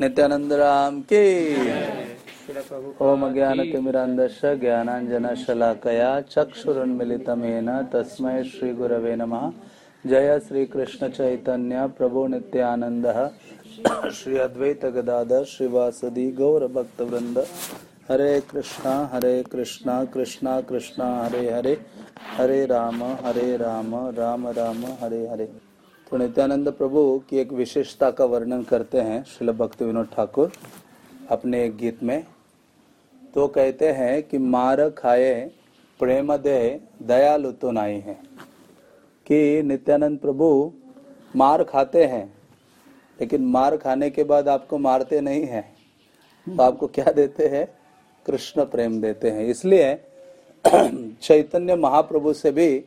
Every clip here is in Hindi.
नित्यानंद राम की। ओम ज्ञान तिमिरांधश ज्ञानांजन शलाकया चक्षुरुन्मिलितमेन तस्मै श्री गुरवे नमः। जय श्री कृष्ण चैतन्य प्रभु नित्यानंद श्री अद्वैत गदाधर श्रीवासदि गौर भक्त वृंद हरे कृष्णा हरे कृष्णा कृष्णा कृष्णा, हरे हरे। हरे राम हरे राम राम राम, हरे हरे। तो नित्यानंद प्रभु की एक विशेषता का वर्णन करते हैं श्रील भक्ति विनोद ठाकुर अपने एक गीत में। तो कहते हैं कि मार खाए, प्रेम दे, दयालु तो नहीं है। कि नित्यानंद प्रभु मार खाते हैं, लेकिन मार खाने के बाद आपको मारते नहीं हैं। तो आपको क्या देते हैं? कृष्ण प्रेम देते हैं। इसलिए चैतन्य महाप्रभु से भी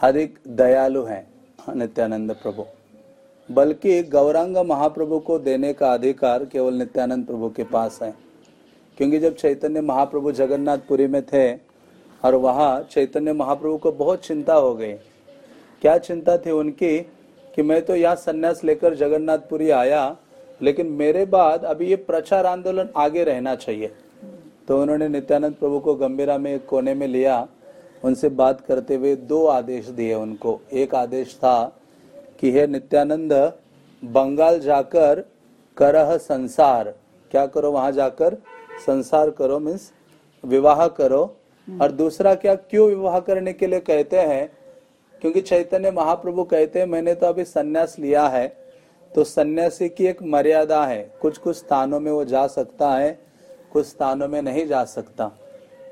अधिक दयालु हैं। नित्यानंद प्रभु। बल्कि गौरांग महाप्रभु को देने का अधिकार केवल नित्यानंद प्रभु के पास है। क्योंकि जब चैतन्य महाप्रभु जगन्नाथपुरी में थे और वहाँ चैतन्य महाप्रभु को बहुत चिंता हो गई। क्या चिंता थी उनकी कि मैं तो यहाँ संन्यास लेकर जगन्नाथपुरी आया, लेकिन मेरे बाद अभी ये प्रचार आंदोलन आगे रहना चाहिए। तो उन्होंने नित्यानंद प्रभु को गंभीरा में कोने में लिया उनसे बात करते हुए दो आदेश दिए उनको। एक आदेश था कि हे नित्यानंद बंगाल जाकर करह संसार। क्या करो वहाँ जाकर? संसार करो मीन्स विवाह करो। और दूसरा क्या क्यों विवाह करने के लिए कहते हैं? क्योंकि चैतन्य महाप्रभु कहते हैं मैंने तो अभी सन्यास लिया है तो सन्यासी की एक मर्यादा है। कुछ कुछ स्थानों में वो जा सकता है कुछ स्थानों में नहीं जा सकता।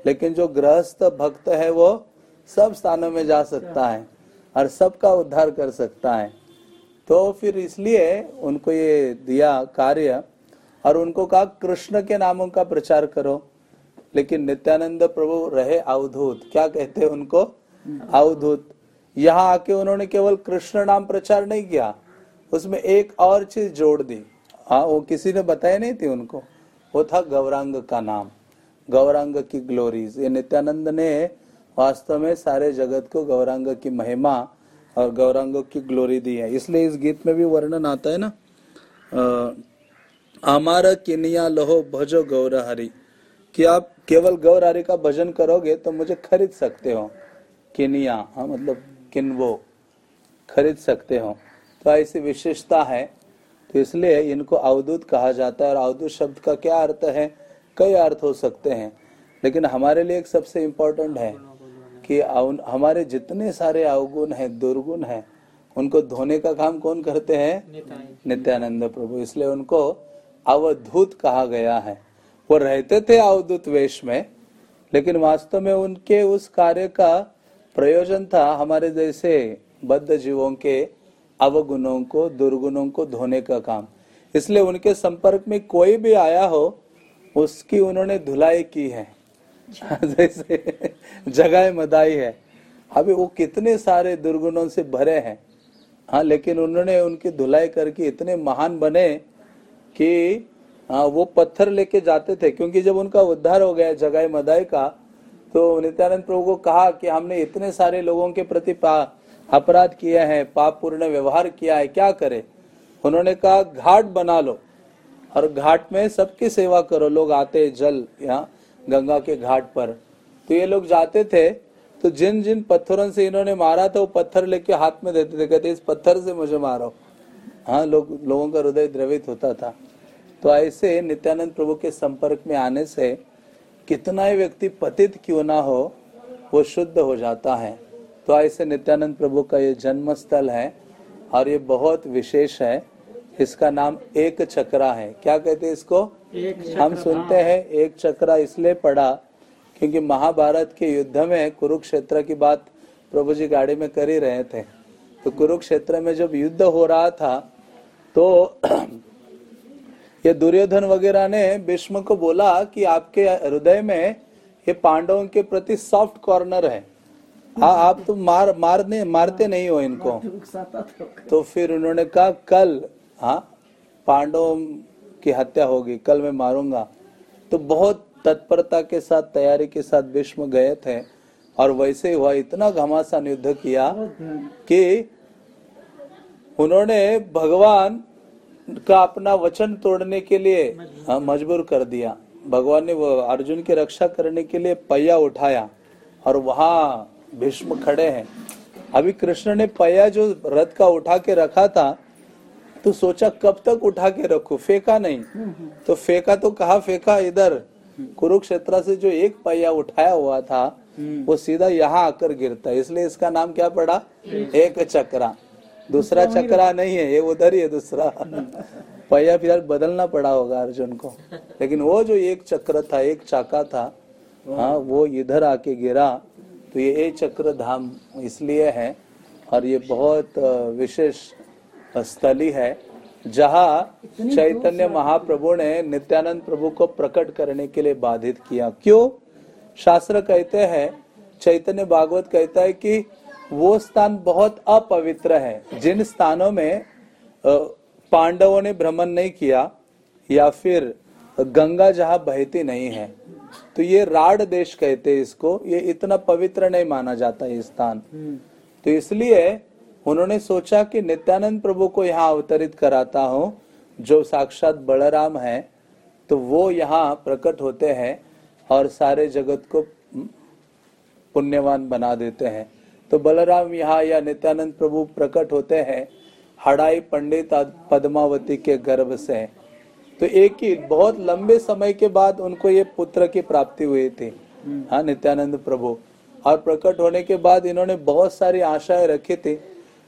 लेकिन जो गृहस्थ भक्त है वो सब स्थानों में जा सकता है और सबका उद्धार कर सकता है। तो फिर इसलिए उनको ये दिया कार्य और उनको कहा, कृष्ण के नामों का प्रचार करो। लेकिन नित्यानंद प्रभु रहे अवधूत। क्या कहते हैं उनको? अवधूत। यहाँ आके उन्होंने केवल कृष्ण नाम प्रचार नहीं किया, उसमें एक और चीज़ जोड़ दी। हाँ वो किसी ने बताया नहीं थी उनको? वो था गौरांग का नाम। गौरांग की ग्लोरीज ये नित्यानंद ने वास्तव में सारे जगत को गौरांग की महिमा और गौरांग की ग्लोरी दी है। इसलिए इस गीत में भी वर्णन आता है ना? हमारा किनिया लहो भजो गौर हरि कि आप केवल गौर हरि का भजन करोगे तो मुझे खरीद सकते हो। किनिया हाँ मतलब किनवो, खरीद सकते हो। तो ऐसी विशेषता है। तो इसलिए इनको अवधूत कहा जाता है। और अवधूत शब्द का क्या अर्थ है? कई अर्थ हो सकते हैं लेकिन हमारे लिए एक सबसे इम्पोर्टेंट है कि हमारे जितने सारे अवगुण हैं दुर्गुण हैं उनको धोने का काम कौन करते हैं? नित्यानंद प्रभु। इसलिए उनको अवधूत कहा गया है। वो रहते थे अवधूत वेश में लेकिन वास्तव में उनके उस कार्य का प्रयोजन था हमारे जैसे बद्ध जीवों के अवगुणों को दुर्गुणों को धोने का काम। इसलिए उनके संपर्क में कोई भी आया हो उसकी उन्होंने धुलाई की है। जैसे जगह मदाई है। अभी वो कितने सारे दुर्गुणों से भरे हैं। हाँ लेकिन उन्होंने उनकी धुलाई करके इतने महान बने कि हाँ वो पत्थर लेके जाते थे। क्योंकि जब उनका उद्धार हो गया जगाई मदाई का तो नित्यानंद प्रभु को कहा कि हमने इतने सारे लोगों के प्रति अपराध किया है पाप पूर्ण व्यवहार किया है क्या करे? उन्होंने कहा घाट बना लो। और घाट में सबकी सेवा करो। लोग आते जल, यहाँ गंगा के घाट पर। तो ये लोग जाते थे तो जिन जिन पत्थरों से इन्होंने मारा था, वो पत्थर लेके हाथ में देते थे। कहते, इस पत्थर से मुझे मारो। हाँ लोग, लोगों का हृदय द्रवित होता था। तो ऐसे नित्यानंद प्रभु के संपर्क में आने से कितना ही व्यक्ति पतित क्यों ना हो, वो शुद्ध हो जाता है। तो ऐसे नित्यानंद प्रभु का ये जन्म स्थल है और ये बहुत विशेष है। इसका नाम एक चक्रा है। क्या कहते हैं इसको? हम सुनते हैं एक चक्रा इसलिए पढ़ा क्योंकि महाभारत के युद्ध में कुरुक्षेत्र की बात प्रभु जी गाड़ी में कर ही रहे थे। तो कुरुक्षेत्र में जब युद्ध हो रहा था तो ये दुर्योधन वगैरह ने भीष्म को बोला कि आपके हृदय में ये पांडवों के प्रति सॉफ्ट कॉर्नर है। आ, आप तो मार मारने मारते नहीं हो इनको। तो फिर उन्होंने कहा कल हाँ पांडवों की हत्या होगी कल मैं मारूँगा। तो बहुत तत्परता के साथ तैयारी के साथ भीष्म गए थे और वैसे हुआ इतना घमासान युद्ध किया कि उन्होंने भगवान का अपना वचन तोड़ने के लिए हाँ, मजबूर कर दिया। भगवान ने वो अर्जुन की रक्षा करने के लिए पहिया उठाया और वहाँ भीष्म खड़े हैं। अभी कृष्ण ने पहिया जो रथ का उठा के रखा था तो सोचा कब तक उठा के रखो? फेंका नहीं। तो फेंका तो कहा फेंका इधर। कुरुक्षेत्र से जो एक पहिया उठाया हुआ था वो सीधा यहाँ आकर गिरता। है इसलिए इसका नाम क्या पड़ा? एक चक्रा। दूसरा चक्रा नहीं है ये उधर ही है दूसरा। पहिया फिर बदलना पड़ा होगा अर्जुन को। लेकिन वो जो एक चक्र था एक चाका था हाँ वो इधर आके गिरा। तो ये एक चक्र धाम इसलिए है और ये बहुत विशेष स्थली है जहाँ चैतन्य महाप्रभु ने नित्यानंद प्रभु को प्रकट करने के लिए बाधित किया। क्यों? शास्त्र कहते हैं चैतन्य भागवत कहता है कि वो स्थान बहुत अपवित्र है। जिन स्थानों में पांडवों ने भ्रमण नहीं किया या फिर गंगा जहाँ बहती नहीं है। तो ये राड देश कहते हैं इसको। ये इतना पवित्र नहीं माना जाता ये स्थान। तो इसलिए उन्होंने सोचा कि नित्यानंद प्रभु को यहाँ अवतरित कराता हूँ जो साक्षात बलराम है तो वो यहाँ प्रकट होते हैं और सारे जगत को पुण्यवान बना देते हैं। तो बलराम यहाँ या नित्यानंद प्रभु प्रकट होते हैं हड़ाई पंडित पद्मावती के गर्भ से। तो एक ही बहुत लंबे समय के बाद उनको ये पुत्र की प्राप्ति हुई थी। हाँ नित्यानंद प्रभु। और प्रकट होने के बाद इन्होंने बहुत सारी आशाएँ रखी थी।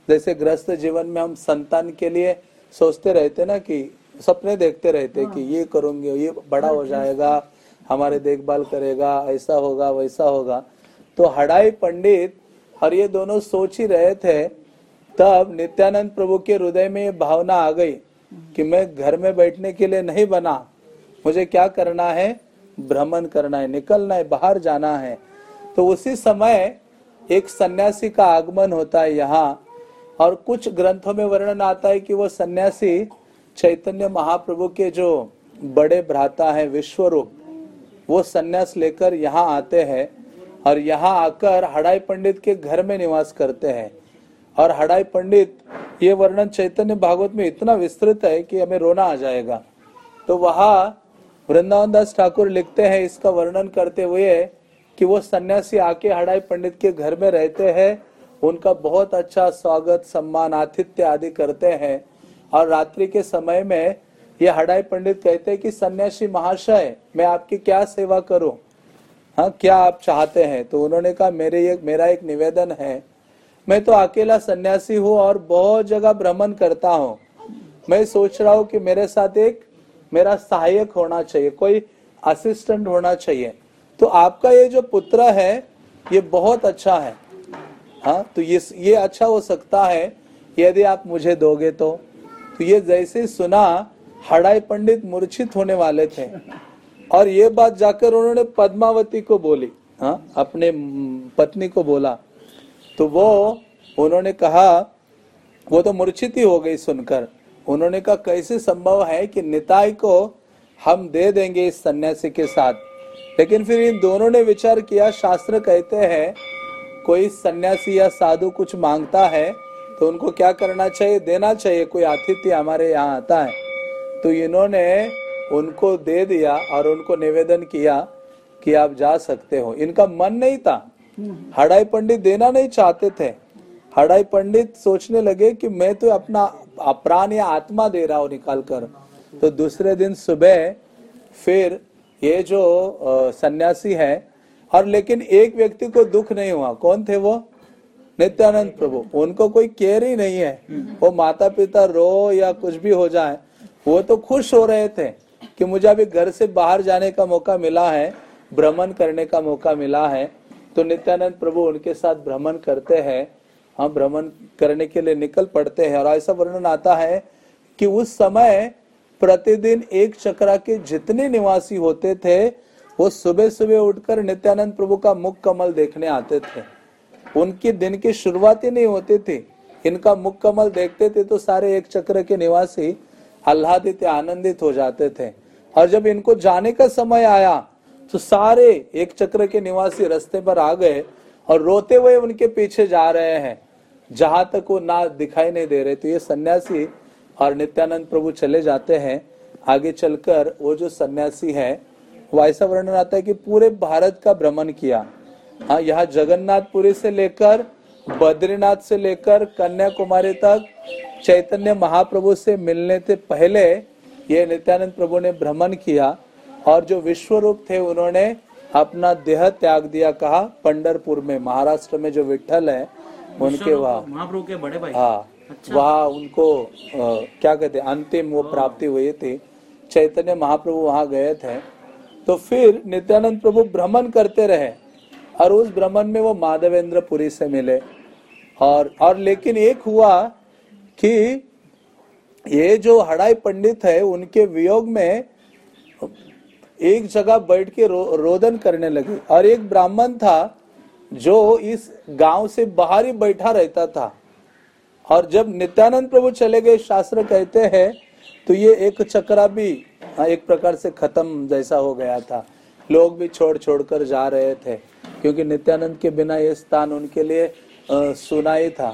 जैसे ग्रस्त जीवन में हम संतान के लिए सोचते रहते ना कि सपने देखते रहते कि ये करूँगे ये बड़ा हो। जाएगा हमारे देखभाल करेगा ऐसा होगा वैसा होगा। तो हड़ाई पंडित और ये दोनों सोच ही रहे थे तब नित्यानंद प्रभु के हृदय में ये भावना आ गई कि मैं घर में बैठने के लिए नहीं बना। मुझे क्या करना है? भ्रमण करना है निकलना है बाहर जाना है। तो उसी समय एक सन्यासी का आगमन होता है यहाँ। और कुछ ग्रंथों में वर्णन आता है कि वो सन्यासी चैतन्य महाप्रभु के जो बड़े भ्राता है, विश्वरूप, वो सन्यास लेकर यहाँ आते हैं और यहाँ आकर हड़ाई पंडित के घर में निवास करते हैं। और हड़ाई पंडित, ये वर्णन चैतन्य भागवत में इतना विस्तृत है कि हमें रोना आ जाएगा। तो वहाँ वृंदावन दास ठाकुर लिखते हैं इसका वर्णन करते हुए कि वो सन्यासी आके हड़ाई पंडित के घर में रहते हैं उनका बहुत अच्छा स्वागत, सम्मान, आतिथ्य आदि करते हैं। और रात्रि के समय में ये हड़ाई पंडित कहते हैं कि, सन्यासी महाशय, मैं आपकी क्या सेवा करूँ? हाँ क्या आप चाहते हैं? तो उन्होंने कहा, मेरे एक मेरा एक निवेदन है। मैं तो अकेला सन्यासी हूँ और बहुत जगह भ्रमण करता हूँ। मैं सोच रहा हूँ कि मेरे साथ एक, मेरा सहायक होना चाहिए, कोई असिस्टेंट होना चाहिए। तो आपका ये जो पुत्र है, ये बहुत अच्छा है। हाँ तो ये ये अच्छा हो सकता है यदि आप मुझे दोगे तो। तो ये जैसे सुना हड़ाई पंडित मूर्छित होने वाले थे। और ये बात जाकर उन्होंने पद्मावती को बोली हाँ अपने पत्नी को बोला। तो वो, उन्होंने कहा, वो तो मूर्छित ही हो गई सुनकर। उन्होंने कहा, कैसे संभव है कि निताई को हम दे देंगे इस सन्यासी के साथ? लेकिन फिर इन दोनों ने विचार किया, शास्त्र कहते हैं कोई सन्यासी या साधु कुछ माँगता है तो उनको क्या करना चाहिए? देना चाहिए। कोई आतिथ्य हमारे यहाँ आता है। तो इन्होंने उनको दे दिया और उनको निवेदन किया कि आप जा सकते हो। इनका मन नहीं था। हड़ाई पंडित देना नहीं चाहते थे। हड़ाई पंडित सोचने लगे कि मैं तो अपना प्राण या आत्मा दे रहा हूँ निकाल कर। तो दूसरे दिन सुबह फिर ये जो सन्यासी है और लेकिन एक व्यक्ति को दुख नहीं हुआ। कौन थे वो? नित्यानंद प्रभु। उनको कोई केयर ही नहीं है। वो माता पिता रो या कुछ भी हो जाए वो तो खुश हो रहे थे कि मुझे अभी घर से बाहर जाने का मौका मिला है भ्रमण करने का मौका मिला है। तो नित्यानंद प्रभु उनके साथ भ्रमण करते हैं। हम भ्रमण करने के लिए निकल पड़ते हैं। और ऐसा वर्णन आता है कि उस समय प्रतिदिन एक चक्रा के जितने निवासी होते थे वो सुबह सुबह उठकर नित्यानंद प्रभु का मुख कमल देखने आते थे। उनकी दिन की शुरुआत ही नहीं होती थी। इनका मुख कमल देखते थे तो सारे एक चक्र के निवासी आह्लादित, आनंदित हो जाते थे। और जब इनको जाने का समय आया तो सारे एक चक्र के निवासी रास्ते पर आ गए और रोते हुए उनके पीछे जा रहे हैं। जहाँ तक वो ना दिखाई नहीं दे रहे तो ये सन्यासी और नित्यानंद प्रभु चले जाते हैं। आगे चलकर वो जो सन्यासी है वो ऐसा वर्णन आता है कि पूरे भारत का भ्रमण किया। हाँ यहाँ जगन्नाथपुरी से लेकर बद्रीनाथ से लेकर कन्याकुमारी तक चैतन्य महाप्रभु से मिलने से पहले ये नित्यानंद प्रभु ने भ्रमण किया। और जो विश्व रूप थे उन्होंने अपना देह त्याग दिया कहा पंडरपुर में महाराष्ट्र में जो विठल है उनके वहाँ। महाप्रभु के बड़े भाई। हाँ अच्छा। वहाँ उनको अ, क्या कहते अंतिम वो प्राप्ति हुई थी। चैतन्य महाप्रभु वहाँ गए थे। तो फिर नित्यानंद प्रभु भ्रमण करते रहे और उस भ्रमण में वो माधवेंद्र पुरी से मिले। और और लेकिन एक हुआ कि ये जो हड़ाई पंडित है उनके वियोग में एक जगह बैठ के रो, रोदन करने लगे। और एक ब्राह्मण था जो इस गाँव से बाहर ही बैठा रहता था। और जब नित्यानंद प्रभु चले गए शास्त्र कहते हैं तो ये एक चक्रा भी हाँ, एक प्रकार से खत्म जैसा हो गया था। लोग भी छोड़ छोड़ कर जा रहे थे क्योंकि नित्यानंद के बिना ये स्थान उनके लिए अ, सुना ही था।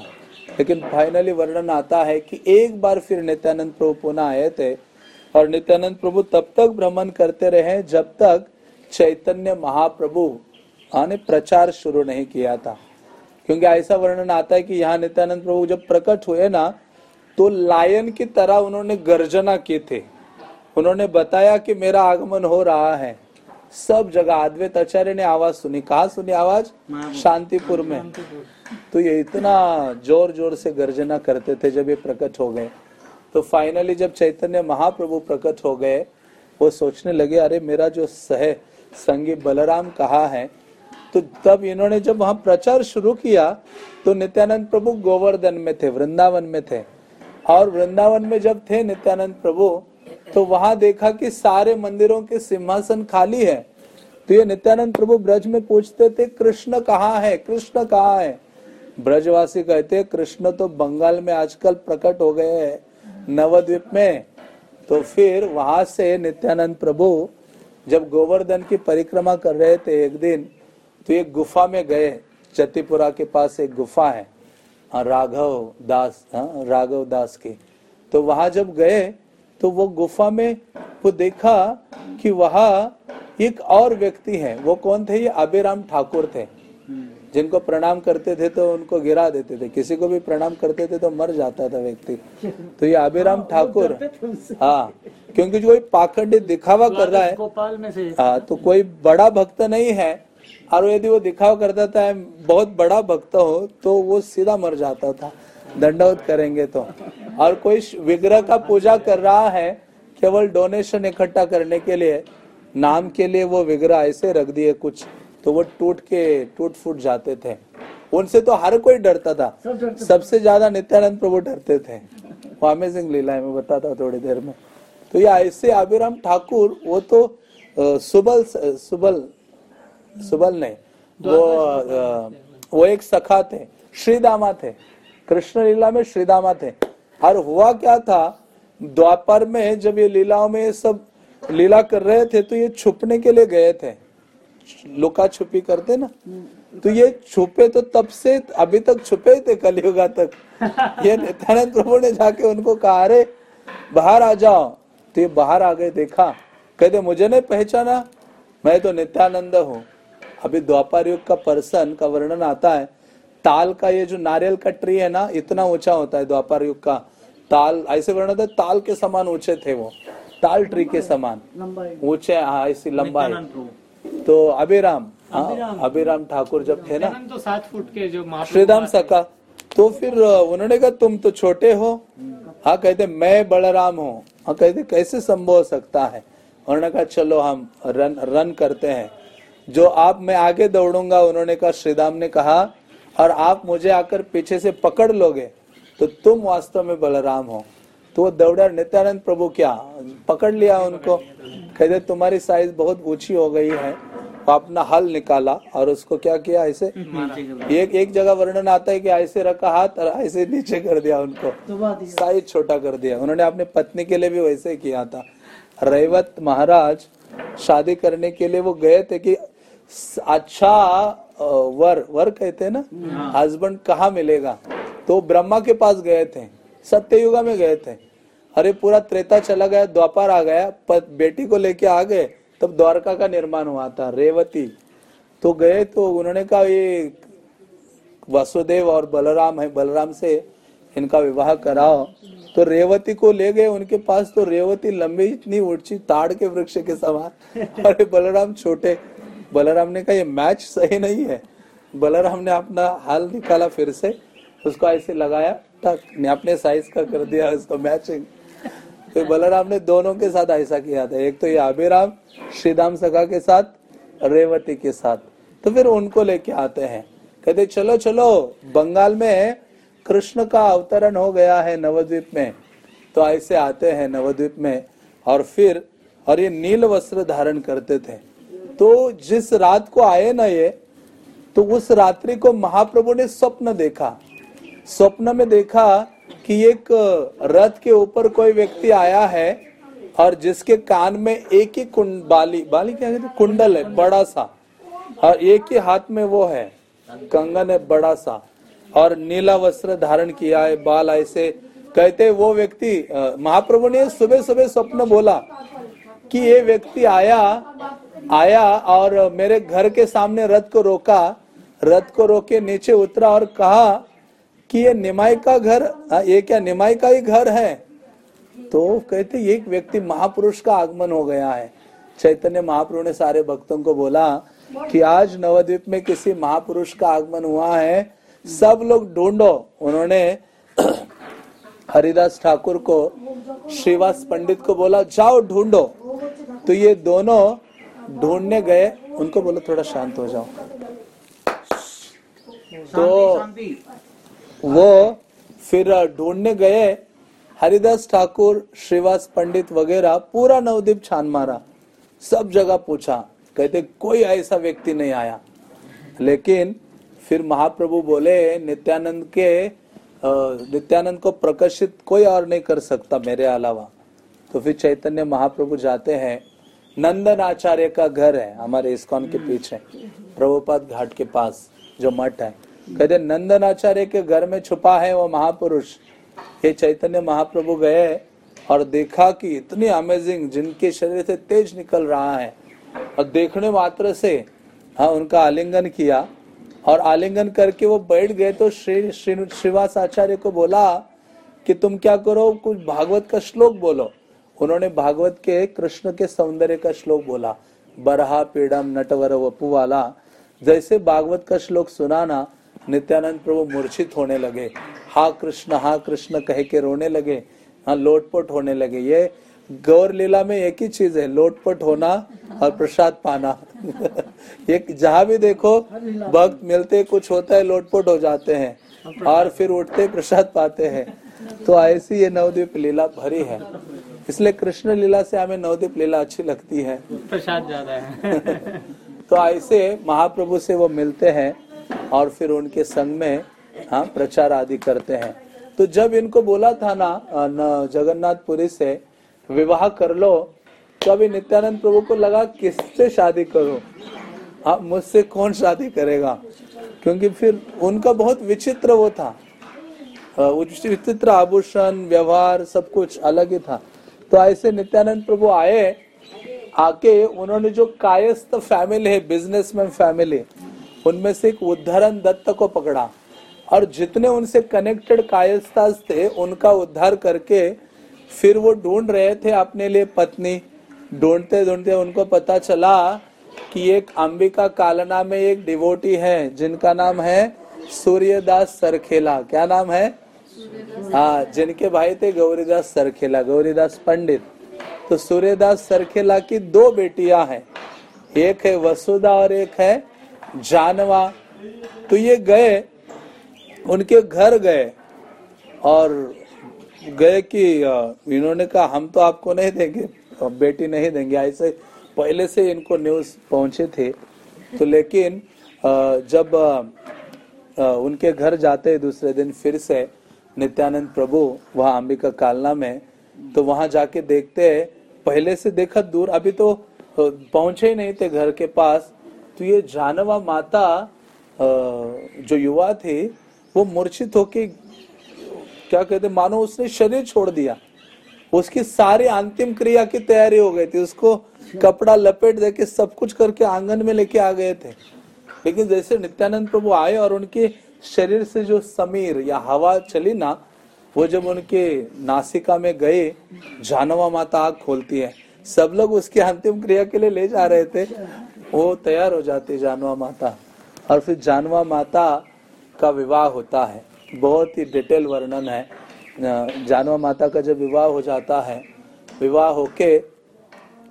लेकिन फाइनली वर्णन आता है कि एक बार फिर नित्यानंद प्रभु पुनः आए थे और नित्यानंद प्रभु तब तक भ्रमण करते रहे जब तक चैतन्य महाप्रभु ने प्रचार शुरू नहीं किया था। क्योंकि ऐसा वर्णन आता है कि यहाँ नित्यानंद प्रभु जब प्रकट हुए ना तो लायन की तरह उन्होंने गर्जना की थी। उन्होंने बताया कि मेरा आगमन हो रहा है। सब जगह अद्वैत आचार्य ने आवाज़ सुनी। कहा सुनी आवाज़? शांतिपुर में। तो ये इतना ज़ोर ज़ोर से गर्जना करते थे जब ये प्रकट हो गए। तो फाइनली जब चैतन्य महाप्रभु प्रकट हो गए वो सोचने लगे अरे मेरा जो सह संगी बलराम कहा है? तो तब इन्होंने जब वहाँ प्रचार शुरू किया तो नित्यानंद प्रभु गोवर्धन में थे वृंदावन में थे। और वृंदावन में जब थे नित्यानंद प्रभु तो वहाँ देखा कि सारे मंदिरों के सिंहासन खाली है। तो ये नित्यानंद प्रभु ब्रज में पूछते थे कृष्ण कहाँ है? कृष्ण कहाँ है? ब्रजवासी कहते कृष्ण तो बंगाल में आजकल प्रकट हो गए हैं नवद्वीप में। तो फिर वहाँ से नित्यानंद प्रभु जब गोवर्धन की परिक्रमा कर रहे थे एक दिन तो एक गुफा में गए। जतिपुरा के पास एक गुफा है हाँ, राघव दास हाँ, राघव दास की। तो वहाँ जब गए तो वो गुफा में वो देखा कि वहा एक और व्यक्ति है। वो कौन थे? ये आबेराम ठाकुर थे। जिनको प्रणाम करते थे तो उनको गिरा देते थे। किसी को भी प्रणाम करते थे तो मर जाता था व्यक्ति। तो ये आबेराम ठाकुर। हाँ क्योंकि जो कोई पाखंडी दिखावा कर रहा है। गोपाल में से। हाँ तो कोई बड़ा भक्त नहीं है। और यदि वो दिखावा करता था बहुत बड़ा भक्त हो तो वो सीधा मर जाता था। दंडवत करेंगे तो। और कोई विग्रह का पूजा कर रहा है केवल डोनेशन इकट्ठा करने के लिए नाम के लिए वो विग्रह ऐसे रख दिए कुछ तो वो टूट के टूट फूट जाते थे। उनसे तो हर कोई डरता था। सबसे ज़्यादा नित्यानंद प्रभु डरते थे। वो अमेजिंग लीला है मैं बताता थोड़ी देर में। तो ये ऐसे आबिराम ठाकुर वो तो सुबल सुबल सुबल नहीं वो वो एक सखा थे श्रीदामा थे। कृष्ण लीला में श्रीदामा थे। और हुआ क्या था? द्वापर में जब ये लीलाओं में ये सब लीला कर रहे थे तो ये छुपने के लिए गए थे। लुका छुपी करते ना? तो ये छुपे तो तब से, अभी तक छुपे थे कलयुगा तक। ये नित्यानंद प्रभु ने जाके उनको कहा, अरे, बाहर आ जाओ। तो ये बाहर आ गए, देखा। कहते, मुझे नहीं पहचाना, मैं तो नित्यानंद हूँ। अभी द्वापर युग का पर्सन का वर्णन आता है ताल का ये जो नारियल का ट्री है ना इतना ऊँचा होता है द्वापर युग का। ताल ऐसे वर्णन है ताल के समान ऊँचे थे वो। ताल ट्री के समान। ऊँचे हाँ ऐसी लंबाई। नित्यानंद प्रभु। तो अभिराम हाँ, अभिराम। ठाकुर जब थे ना। तो सात फुट के जो श्रीराम सका तो फिर उन्होंने कहा तुम तो छोटे हो। हाँ कहते मैं बलराम हूँ। हाँ कहते कैसे संभव हो सकता है? उन्होंने कहा चलो हम रन रन करते हैं। जो आप मैं आगे दौड़ूँगा उन्होंने कहा श्रीराम ने कहा और आप मुझे आकर पीछे से पकड़ लोगे तो तुम वास्तव में बलराम हो। तो वो दौड़ा, नित्यानंद प्रभु क्या? पकड़ लिया उनको। कहते, तुम्हारी साइज़ बहुत ऊँची हो गई है। वो अपना हल निकाला और उसको क्या किया ऐसे? एक एक जगह वर्णन आता है कि ऐसे रखा हाथ और ऐसे नीचे कर दिया उनको। साइज़ छोटा कर दिया। उन्होंने अपने पत्नी के लिए भी वैसे किया था। रेवत महाराज शादी करने के लिए वो गए थे कि अच्छा वर वर कहते हैं ना? हस्बैंड कहाँ मिलेगा? तो ब्रह्मा के पास गए थे सत्ययुगा में गए थे। अरे पूरा त्रेता चला गया द्वापर आ गया पर बेटी को लेके आ गए तब द्वारका का निर्माण हुआ था रेवती। तो गए तो उन्होंने कहा ये वसुदेव और बलराम है बलराम से इनका विवाह कराओ। तो रेवती को ले गए उनके पास तो रेवती लंबी इतनी ऊँची ताड़ के वृक्ष के समान। अरे बलराम छोटे बलराम ने कहा, ये मैच सही नहीं है। बलराम ने अपना हाल निकाला फिर से, उसको ऐसे लगाया, टक, ने अपने साइज़ का कर दिया, उसको मैचिंग तो बलराम ने दोनों के साथ ऐसा किया था। एक तो ये अभिराम, श्रीदाम सखा के साथ, रेवती के साथ। तो फिर उनको लेके आते हैं। कहते, चलो चलो, बंगाल में कृष्ण का अवतरण हो गया है नवद्वीप में। तो ऐसे आते हैं नवद्वीप में। और फिर, और ये नील वस्त्र धारण करते थे। तो जिस रात को आए ना ये तो उस रात्रि को महाप्रभु ने स्वप्न देखा। स्वप्न में देखा कि एक रथ के ऊपर कोई व्यक्ति आया है और जिसके कान में एक ही कुंड, बाली बाली क्या कहते कुंडल है, बड़ा सा। और एक ही हाथ में वो है, कंगन है, बड़ा सा। और नीला वस्त्र धारण किया है, बाल ऐसे। कहते वो व्यक्ति महाप्रभु ने सुबह सुबह स्वप्न बोला कि ये व्यक्ति आया आया और मेरे घर के सामने रथ को रोका। रथ को रोके नीचे उतरा और कहा कि ये निमाई का घर ये क्या निमाई का ही घर है? तो कहते एक व्यक्ति महापुरुष का आगमन हो गया है। चैतन्य महाप्रभु ने सारे भक्तों को बोला कि आज नवद्वीप में किसी महापुरुष का आगमन हुआ है। सब लोग ढूंढो। उन्होंने हरिदास ठाकुर को, श्रीवास पंडित को बोला, जाओ ढूंढो। तो ये दोनों ढूँढने गए, उनको बोलो थोड़ा शांत हो जाओ। तो वो फिर ढूँढने गए, हरिदास ठाकुर, श्रीवास पंडित वगैरह, पूरा नवदीप छान मारा, सब जगह पूछा, कहते, कोई ऐसा व्यक्ति नहीं आया। लेकिन फिर महाप्रभु बोले, नित्यानंद के नित्यानंद को प्रकाशित कोई और नहीं कर सकता मेरे अलावा। तो फिर चैतन्य महाप्रभु जाते हैं नंदन आचार्य का घर है हमारे इस्कॉन के पीछे प्रभुपाद घाट के पास जो मठ है। कहते नंदन आचार्य के घर में छुपा है वो महापुरुष। ये चैतन्य महाप्रभु गए और देखा कि इतनी अमेजिंग जिनके शरीर से तेज निकल रहा है। और देखने मात्र से हाँ उनका आलिंगन किया। और आलिंगन करके वो बैठ गए तो श्री श्रीवास आचार्य को बोला कि तुम क्या करो कुछ भागवत का श्लोक बोलो। उन्होंने भागवत के कृष्ण के सौंदर्य का श्लोक बोला, बरहा पीड़म नटवर वपु वाला। जैसे भागवत का श्लोक सुनाना, नित्यानंद प्रभु मूर्छित होने लगे। हा कृष्ण हा कृष्ण कह के रोने लगे हाँ लोटपोट होने लगे। ये गौर लीला में एक ही चीज़ है, लोटपोट होना और प्रसाद पाना। एक जहाँ भी देखो, भक्त मिलते कुछ होता है, लोटपोट हो जाते हैं और फिर उठते प्रसाद पाते हैं। तो ऐसी ये नवद्वीप लीला भरी है। इसलिए कृष्ण लीला से हमें नवदीप लीला अच्छी लगती है। प्रसाद ज़्यादा है। तो ऐसे महाप्रभु से वो मिलते हैं और फिर उनके संग में हाँ प्रचार आदि करते हैं। तो जब इनको बोला था ना जगन्नाथपुरी से विवाह कर लो तो अभी नित्यानंद प्रभु को लगा किससे शादी करो? आप मुझसे कौन शादी करेगा? क्योंकि फिर उनका बहुत विचित्र वो था। विचित्र आभूषण व्यवहार सब कुछ अलग ही था। तो ऐसे नित्यानंद प्रभु आए, आके उन्होंने जो कायस्थ फैमिली है बिजनेसमैन फैमिली उनमें से एक उद्धारण दत्त को पकड़ा। और जितने उनसे कनेक्टेड कायस्ताज थे, उनका उद्धार करके फिर वो ढूंढ रहे थे अपने लिए पत्नी। ढूंढते ढूंढते उनको पता चला कि एक अंबिका कालना में एक डिवोटी है, जिनका नाम है सूर्यदास सरखेला। क्या नाम है? हाँ जिनके भाई थे गौरीदास सरखेला, गौरीदास पंडित। तो सूर्यदास सरखेला की दो बेटियाँ हैं। एक है वसुदा और एक है जानवा। तो ये गए, उनके घर गए। और गए कि इन्होंने कहा, हम तो आपको नहीं देंगे बेटी नहीं देंगे। ऐसे पहले से इनको न्यूज़ पहुँचे थे। तो लेकिन जब उनके घर जाते दूसरे दिन, फिर से नित्यानंद प्रभु वहाँ अंबिका कालना में तो वहाँ जाके देखते पहले से देखा दूर, अभी तो पहुँचे ही नहीं थे घर के पास। तो ये जानवा माता जो युवा थे, वो मूर्छित होके, क्या कहते, मानो उसने शरीर छोड़ दिया। उसकी सारी अंतिम क्रिया की तैयारी हो गई थी। उसको कपड़ा लपेट दे के सब कुछ करके आँगन में लेके आ गए थे। लेकिन जैसे नित्यानंद प्रभु आए और उनके शरीर से जो समीर या हवा चली ना, वो जब उनके नासिका में गए, जानवा माता आग खोलती है। सब लोग उसकी अंतिम क्रिया के लिए ले जा रहे थे। वो तैयार हो जाती जानवा माता। और फिर जानवा माता का विवाह होता है। बहुत ही डिटेल वर्णन है। जानवा माता का जब विवाह हो जाता है, विवाह होके,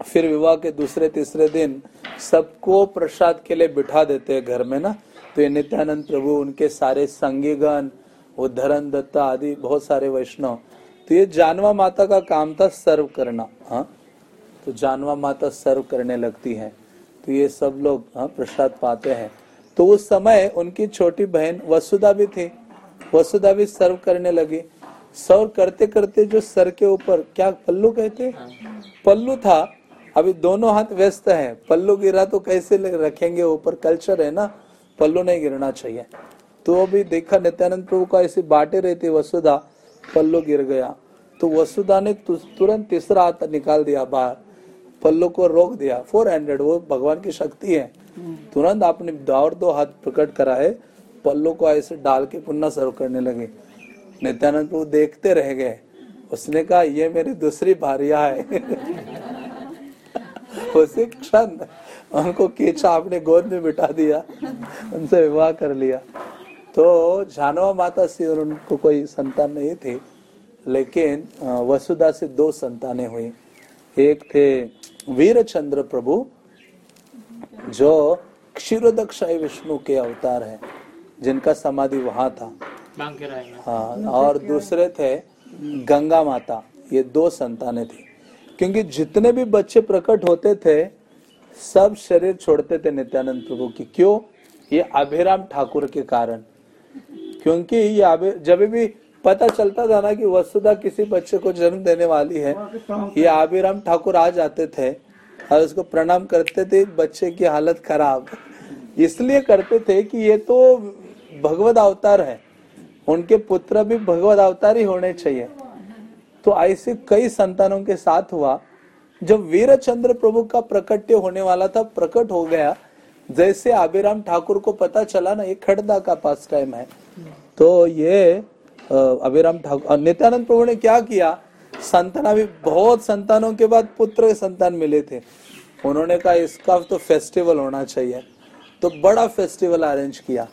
फिर विवाह के दूसरे तीसरे दिन सबको प्रसाद के लिए बिठा देते हैं घर में ना। तो ये नित्यानंद प्रभु, उनके सारे संगीगण उद्धरण दत्ता आदि, बहुत सारे वैष्णव। तो ये जानवा माता का काम था सर्व करना हाँ? तो जानवा माता सर्व करने लगती है। तो ये सब लोग हाँ प्रसाद पाते हैं। तो उस समय उनकी छोटी बहन वसुधा भी थी। वसुधा भी सर्व करने लगी। सर्व करते करते जो सर के ऊपर, क्या पल्लू कहते? पल्लू था। अभी दोनों हाथ व्यस्त है। पल्लू गिरा तो कैसे रखेंगे? ऊपर कल्चर है ना। पल्लू नहीं गिरना चाहिए। तो अभी देखा नित्यानंद प्रभु का ऐसी बाटे रहती वसुधा पल्लू गिर गया। तो वसुधा ने तुरंत तीसरा हाथ निकाल दिया बाहर पल्लू को रोक दिया। फोर हंड्रेड, वो भगवान की शक्ति है। तुरंत आपने और दो हाथ प्रकट करा है पल्लू को ऐसे डाल के पुनः सर्व करने लगे। नित्यानंद प्रभु देखते रह गए। उसने कहा, ये मेरी दूसरी भारिया है। उसी क्षण उनको कीचा अपने गोद में बिठा दिया उनसे विवाह कर लिया। तो जानवा माता से और उनको कोई संतान नहीं थी लेकिन वसुधा से दो संतानें हुई। एक थे वीर चंद्र प्रभु जो क्षीरोदक्षाई विष्णु के अवतार है जिनका समाधि वहाँ था। हाँ और दूसरे थे गंगा माता ये दो संतानें थी। क्योंकि जितने भी बच्चे प्रकट होते थे सब शरीर छोड़ते थे नित्यानंद प्रभु की। क्यों? ये अभिराम ठाकुर के कारण। क्योंकि ये जब भी पता चलता था ना कि वसुधा किसी बच्चे को जन्म देने वाली है, ये आबिराम ठाकुर आ जाते थे और उसको प्रणाम करते थे, बच्चे की हालत खराब। इसलिए करते थे कि ये तो भगवत अवतार है। उनके पुत्र भी भगवत अवतार ही होने चाहिए। तो ऐसे कई संतानों के साथ हुआ। जब वीर चंद्र प्रभु का प्रकट्य होने वाला था, प्रकट हो गया, जैसे आबिराम ठाकुर को पता चला ना, ये खड़दा का पास टाइम है। तो ये अभिराम ठाकुर नित्यानंद प्रभु ने क्या किया? संतान, अभी बहुत संतानों के बाद पुत्र संतान मिले थे। उन्होंने कहा, इसका तो फेस्टिवल होना चाहिए। तो बड़ा फेस्टिवल अरेंज किया।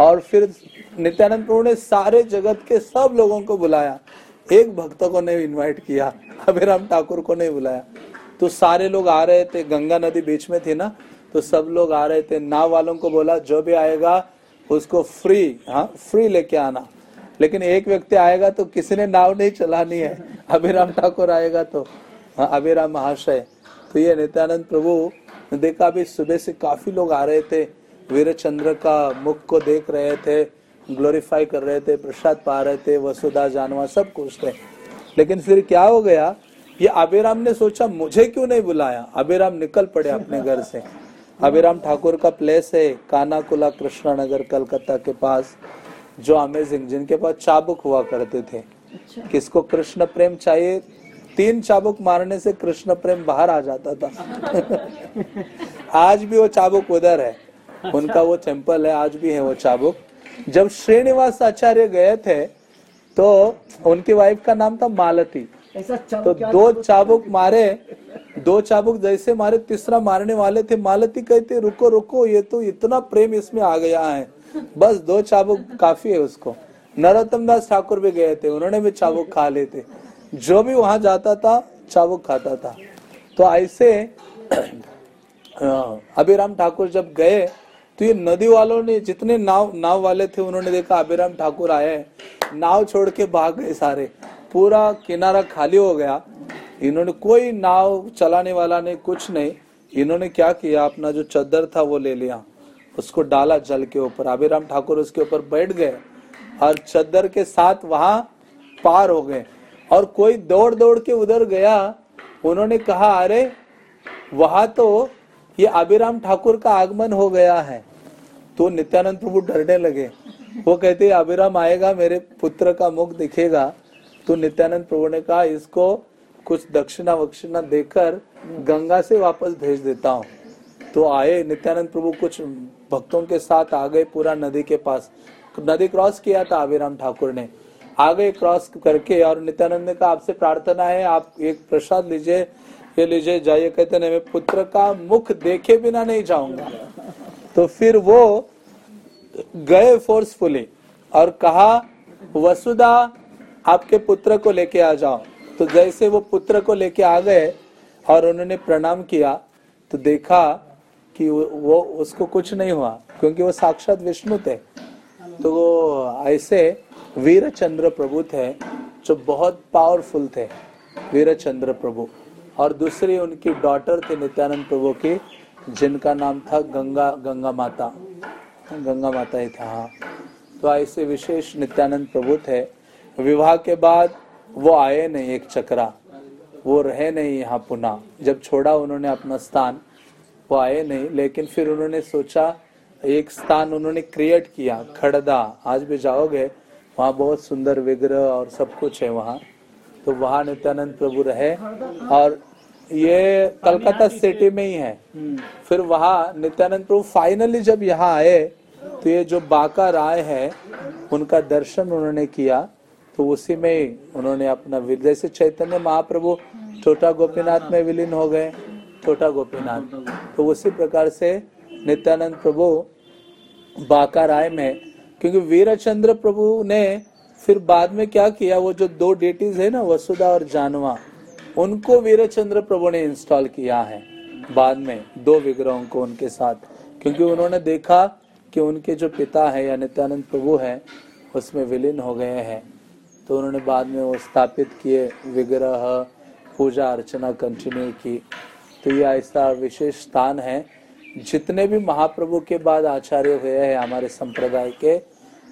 और फिर नित्यानंद प्रभु ने सारे जगत के सब लोगों को बुलाया। एक भक्त को नहीं इनवाइट किया। अभिराम ठाकुर को नहीं बुलाया। तो सारे लोग आ रहे थे, गंगा नदी बीच में थी ना तो सब लोग आ रहे थे। नाव वालों को बोला, जो भी आएगा, उसको फ्री हाँ फ्री लेके आना। लेकिन एक व्यक्ति आएगा तो किसी ने नाव नहीं चलानी है। अभिराम ठाकुर आएगा तो हाँ अभिराम महाशय। तो ये नित्यानंद प्रभु, देखा अभी सुबह से काफ़ी लोग आ रहे थे। वीर चंद्र का मुख को देख रहे थे। ग्लोरीफाई कर रहे थे प्रसाद पा रहे थे वसुधा जानवा सब कुछ थे। लेकिन फिर क्या हो गया? ये अभिराम ने सोचा मुझे क्यों नहीं बुलाया? अभिराम निकल पड़े अपने घर से। अभिराम ठाकुर का प्लेस है कानाकुला कृष्णा नगर कलकत्ता के पास जो अमेजिंग जिनके पास चाबुक हुआ करते थे। अच्छा। किसको कृष्ण प्रेम चाहिए? तीन चाबुक मारने से कृष्ण प्रेम बाहर आ जाता था। आज भी वो चाबुक उधर है। उनका वो टेंपल है आज भी है वो चाबुक। जब श्रीनिवास आचार्य गए थे तो उनकी वाइफ का नाम था मालती। तो दो चाबुक मारे दो चाबुक जैसे मारे तीसरा मारने वाले थे। मालती कहते रुको रुको ये तो इतना प्रेम इसमें आ गया है। बस दो चाबुक काफ़ी है उसको। नरोत्तम दास ठाकुर भी गए थे उन्होंने भी चाबुक खा लेते। जो भी वहाँ जाता था चाबुक खाता था। तो ऐसे अभिराम ठाकुर जब गए तो ये नदी वालों ने जितने नाव नाव वाले थे, उन्होंने देखा अभिराम ठाकुर आए नाव छोड़ के भाग गए सारे। पूरा किनारा खाली हो गया। इन्होंने कोई नाव चलाने वाला नहीं, कुछ नहीं। इन्होंने क्या किया? अपना जो चद्दर था, वो ले लिया। उसको डाला जल के ऊपर। अभिराम ठाकुर उसके ऊपर बैठ गए और चद्दर के साथ वहाँ पार हो गए। और कोई दौड़ दौड़ के उधर गया, उन्होंने कहा, अरे, वहाँ तो ये अभिराम ठाकुर का आगमन हो गया है। तो नित्यानंद प्रभु डरने लगे। वो कहते, अभिराम आएगा, मेरे पुत्र का मुख दिखेगा। तो नित्यानंद प्रभु ने कहा, इसको कुछ दक्षिणा वक्षिणा देकर गंगा से वापस भेज देता हूँ। तो आए, नित्यानंद प्रभु कुछ भक्तों के साथ आ गए पूरा नदी के पास। नदी क्रॉस किया था अभिराम ठाकुर ने। आ गए क्रॉस करके और नित्यानंद ने कहा, आपसे प्रार्थना है, आप एक प्रसाद लीजिए, ये लीजिए, जाइए। कहते, नहीं, मैं पुत्र का मुख देखे बिना नहीं जाऊँगा। तो फिर वो गए फोर्सफुली और कहा वसुदा आपके पुत्र को लेके आ जाओ। तो जैसे वो पुत्र को लेके आ गए और उन्होंने प्रणाम किया तो देखा कि वो, उसको कुछ नहीं हुआ क्योंकि वो साक्षात विष्णु थे। तो वो ऐसे वीर चंद्र प्रभु थे जो बहुत पावरफुल थे वीर चंद्र प्रभु। और दूसरी उनकी डॉटर थी नित्यानंद प्रभु की जिनका नाम था गंगा गंगा माता। गंगा माता ही था हाँ। तो ऐसे विशेष नित्यानंद प्रभु थे विवाह के बाद वो आए नहीं एक चक्रा। वो रहे नहीं यहाँ पुनः जब छोड़ा उन्होंने अपना स्थान, वो आए नहीं। लेकिन फिर उन्होंने सोचा, एक स्थान उन्होंने क्रिएट किया, खड़दा। आज भी जाओगे, वहाँ बहुत सुंदर विग्रह और सब कुछ है वहाँ। तो वहाँ नित्यानंद प्रभु रहे और ये कलकत्ता सिटी में ही है। फिर वहाँ नित्यानंद प्रभु फाइनली जब यहाँ आए तो ये जो बाका राय है उनका दर्शन उन्होंने किया। तो उसी में ही उन्होंने अपना जैसे चैतन्य महाप्रभु छोटा गोपीनाथ में विलीन हो गए। छोटा गोपीनाथ। तो उसी प्रकार से नित्यानंद प्रभु बाका राय में क्योंकि वीरचंद्र प्रभु ने फिर बाद में क्या किया वो जो दो डेटीज है ना वसुदा और जानवा उनको वीरचंद्र प्रभु ने इंस्टॉल किया है। बाद में दो विग्रहों को उनके साथ क्योंकि उन्होंने देखा कि उनके जो पिता है या नित्यानंद प्रभु है उसमें विलीन हो गए हैं। तो उन्होंने बाद में वो स्थापित किए विग्रह पूजा अर्चना कंटिन्यू की। तो ये ऐसा विशेष स्थान है। जितने भी महाप्रभु के बाद आचार्य हुए हैं हमारे संप्रदाय के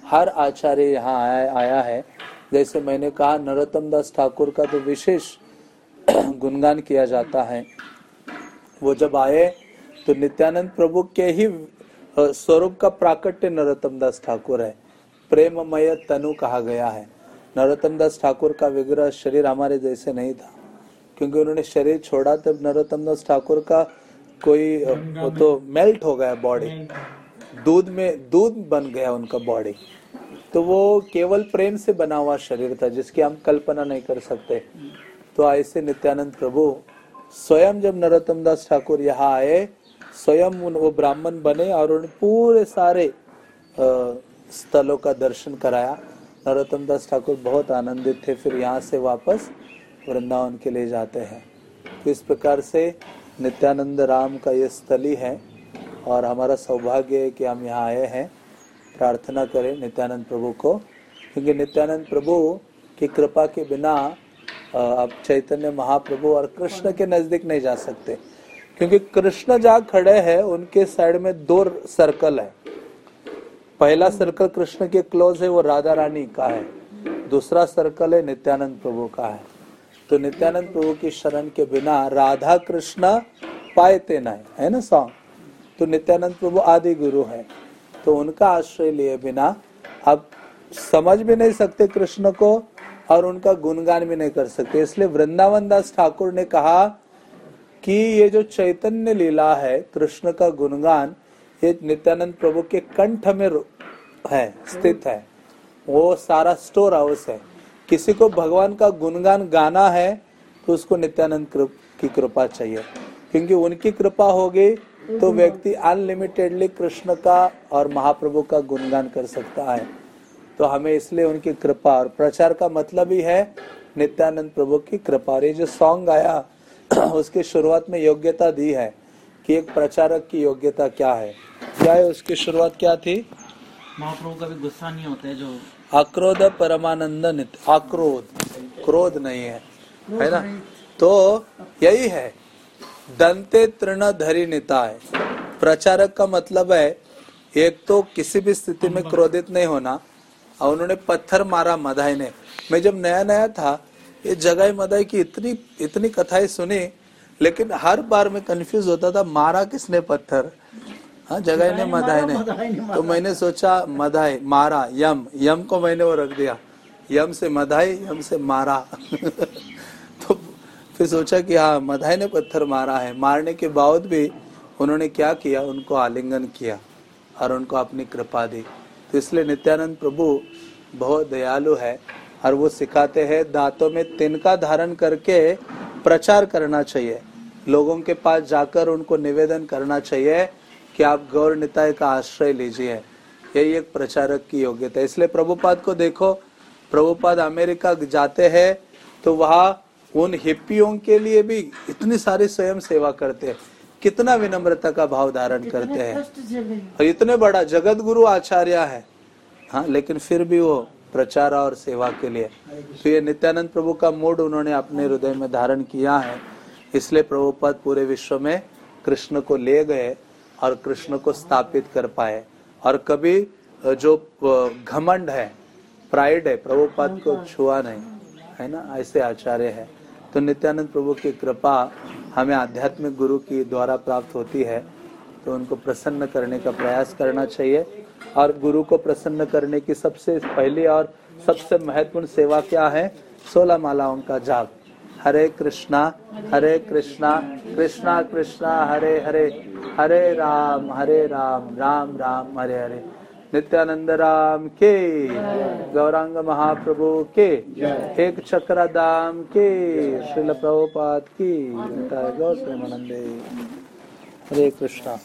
हर आचार्य यहाँ आया, आया है। जैसे मैंने कहा नरोत्तम दास ठाकुर का तो विशेष गुणगान किया जाता है। वो जब आए तो नित्यानंद प्रभु के ही स्वरूप का प्राकट्य नरोत्तम दास ठाकुर है। प्रेममय तनु कहा गया है। नरोत्तम दास ठाकुर का विग्रह शरीर हमारे जैसे नहीं था, क्योंकि उन्होंने शरीर छोड़ा, तब नरोत्तम दास ठाकुर का कोई वो तो मेल्ट हो गया बॉडी। दूध में, दूध बन गया उनका बॉडी। तो वो केवल प्रेम से बना हुआ शरीर था, जिसकी हम कल्पना नहीं कर सकते। तो ऐसे नित्यानंद प्रभु, स्वयं जब नरोत्तम दास ठाकुर यहाँ आए, स्वयं वो ब्राह्मण बने और उन्हें पूरे सारे स्थलों का दर्शन कराया। नरोत्तम दास ठाकुर बहुत आनंदित थे, फिर यहाँ से वापस वृंदावन के लिए जाते हैं। तो इस प्रकार से नित्यानंद राम का ये स्थली है और हमारा सौभाग्य है कि हम यहाँ आए हैं। प्रार्थना करें नित्यानंद प्रभु को, क्योंकि नित्यानंद प्रभु की कृपा के बिना आप चैतन्य, महाप्रभु और कृष्ण के नज़दीक नहीं जा सकते। क्योंकि कृष्ण जहाँ खड़े हैं, उनके साइड में दो सर्कल है। पहला सर्कल कृष्ण के क्लोज है, वो राधा रानी का है। दूसरा सर्कल है, नित्यानंद प्रभु का है। तो नित्यानंद प्रभु की शरण के बिना राधा कृष्ण पाए नहीं है ना सॉन्ग तो नित्यानंद प्रभु आदि गुरु है। तो उनका आश्रय लिए बिना आप समझ भी नहीं सकते कृष्ण को और उनका गुणगान भी नहीं कर सकते। इसलिए वृंदावन दास ठाकुर ने कहा कि ये जो चैतन्य लीला है कृष्ण का गुणगान ये नित्यानंद प्रभु के कंठ में है स्थित है। वो सारा स्टोर हाउस है। किसी को भगवान का गुणगान गाना है तो उसको नित्यानंद की कृपा चाहिए। क्योंकि उनकी कृपा होगी तो व्यक्ति अनलिमिटेडली कृष्ण का और महाप्रभु का गुणगान कर सकता है। तो हमें इसलिए उनकी कृपा और प्रचार का मतलब ही है नित्यानंद प्रभु की कृपा। और ये जो सॉन्ग आया उसकी शुरुआत में योग्यता दी है कि एक प्रचारक की योग्यता क्या है। क्या है उसकी शुरुआत क्या थी? महाप्रभु का भी गुस्सा नहीं होता है जो आक्रोध परमानंद नित्य आक्रोध। क्रोध नहीं है। है ना? तो यही है। दंते तृण धरी निताय प्रचारक का मतलब है एक तो किसी भी स्थिति में क्रोधित नहीं होना। और उन्होंने पत्थर मारा मधाई ने। मैं जब नया नया था ये जगाई मदाई की इतनी इतनी कथाएँ सुनी लेकिन हर बार में कंफ्यूज होता था मारा किसने पत्थर? हाँ जगाई ने मधाई ने तो मैंने सोचा मधाई मारा यम यम को मैंने वो रख दिया। यम से मधाई यम से मारा। तो फिर सोचा कि हाँ मधाई ने पत्थर मारा है। मारने के बाद भी उन्होंने क्या किया? उनको आलिंगन किया और उनको अपनी कृपा दी। तो इसलिए नित्यानंद प्रभु बहुत दयालु है और वो सिखाते हैं दांतों में तिनका धारण करके प्रचार करना चाहिए। लोगों के पास जाकर उनको निवेदन करना चाहिए कि आप गौर निताय का आश्रय लीजिए। यही एक प्रचारक की योग्यता इसलिए प्रभुपाद को देखो, प्रभुपाद अमेरिका जाते हैं तो वहाँ उन हिप्पियों के लिए भी इतनी सारी स्वयं सेवा करते हैं। कितना विनम्रता का भाव धारण करते हैं। और इतने बड़ा जगत गुरु आचार्य है। हाँ लेकिन फिर भी वो प्रचार और सेवा के लिए। तो ये नित्यानंद प्रभु का मूड उन्होंने अपने हृदय में धारण किया है। इसलिए प्रभुपद पूरे विश्व में कृष्ण को ले गए और कृष्ण को स्थापित कर पाए। और कभी जो घमंड है प्राइड है प्रभुपद को छुआ नहीं है ना? ऐसे आचार्य है। तो नित्यानंद प्रभु की कृपा हमें आध्यात्मिक गुरु की द्वारा प्राप्त होती है तो उनको प्रसन्न करने का प्रयास करना चाहिए। और गुरु को प्रसन्न करने की सबसे पहली और सबसे महत्वपूर्ण सेवा क्या है? सोलह मालाओं का जाप। हरे कृष्णा हरे कृष्णा कृष्णा कृष्णा, हरे हरे हरे राम हरे राम राम राम, हरे हरे। नित्यानंद राम के, गौरांग महाप्रभु के, एक चक्र दाम के, श्रील प्रभुपाद की। गौर हरे कृष्णा।